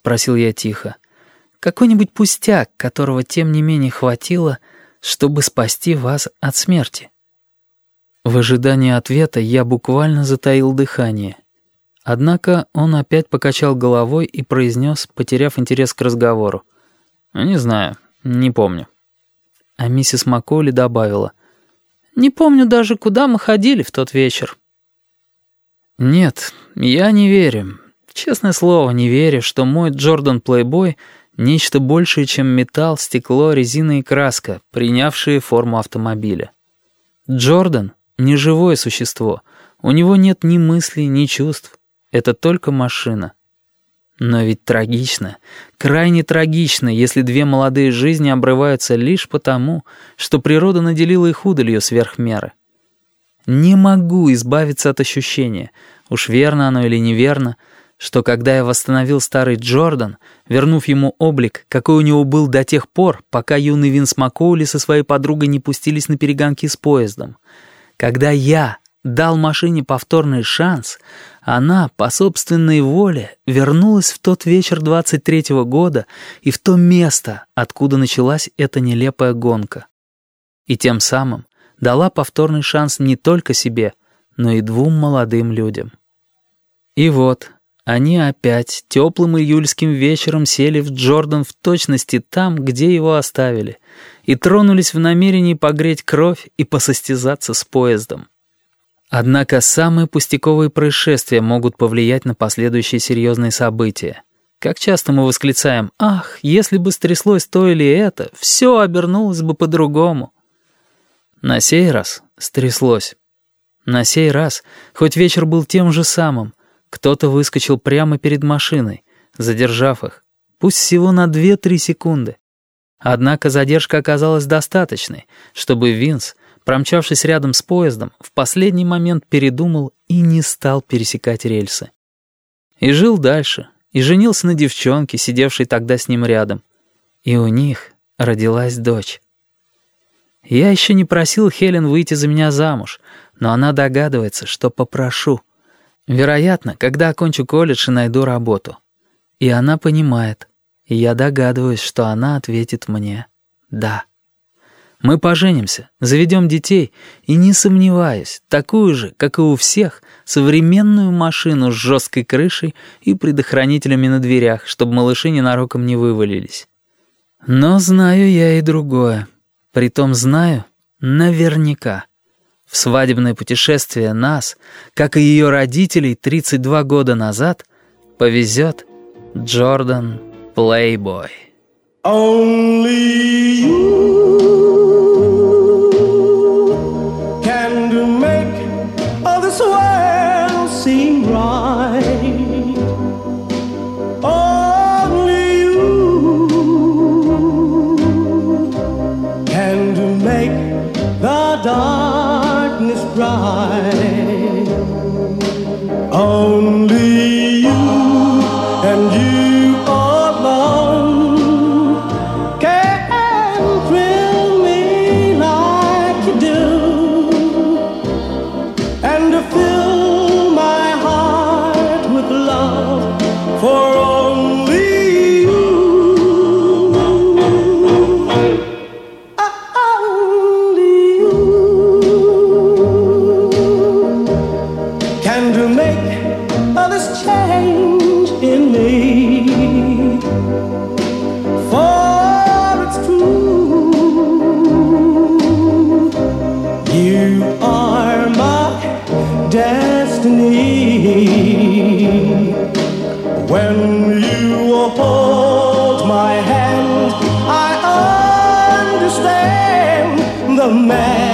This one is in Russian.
спросил я тихо. «Какой-нибудь пустяк, которого тем не менее хватило, чтобы спасти вас от смерти?» В ожидании ответа я буквально затаил дыхание. Однако он опять покачал головой и произнес, потеряв интерес к разговору. «Не знаю, не помню». А миссис Макколи добавила. «Не помню даже, куда мы ходили в тот вечер». «Нет, я не верю. Честное слово, не верю, что мой Джордан Плейбой — нечто большее, чем металл, стекло, резина и краска, принявшие форму автомобиля. Джордан — не живое существо. У него нет ни мыслей, ни чувств. Это только машина. Но ведь трагично, крайне трагично, если две молодые жизни обрываются лишь потому, что природа наделила их удалью сверх меры. Не могу избавиться от ощущения, уж верно оно или неверно, что когда я восстановил старый Джордан, вернув ему облик, какой у него был до тех пор, пока юный Винс Маккоули со своей подругой не пустились на перегонки с поездом, когда я дал машине повторный шанс, она, по собственной воле, вернулась в тот вечер 23-го года и в то место, откуда началась эта нелепая гонка. И тем самым дала повторный шанс не только себе, но и двум молодым людям. И вот, они опять теплым июльским вечером сели в Джордан в точности там, где его оставили, и тронулись в намерении погреть кровь и посостязаться с поездом. Однако самые пустяковые происшествия могут повлиять на последующие серьезные события. Как часто мы восклицаем «Ах, если бы стряслось то или это, все обернулось бы по-другому». На сей раз стряслось. На сей раз, хоть вечер был тем же самым, кто-то выскочил прямо перед машиной, задержав их, пусть всего на 2-3 секунды. Однако задержка оказалась достаточной, чтобы Винс, промчавшись рядом с поездом, в последний момент передумал и не стал пересекать рельсы. И жил дальше, и женился на девчонке, сидевшей тогда с ним рядом. И у них родилась дочь. Я еще не просил Хелен выйти за меня замуж, но она догадывается, что попрошу. Вероятно, когда окончу колледж и найду работу. И она понимает, и я догадываюсь, что она ответит мне «да». Мы поженимся, заведем детей, и, не сомневаюсь, такую же, как и у всех, современную машину с жесткой крышей и предохранителями на дверях, чтобы малыши ненароком не вывалились. Но знаю я и другое. Притом знаю наверняка. В свадебное путешествие нас, как и ее родителей 32 года назад, повезет Джордан Плейбой. Only you. destiny. When you hold my hand, I understand the man.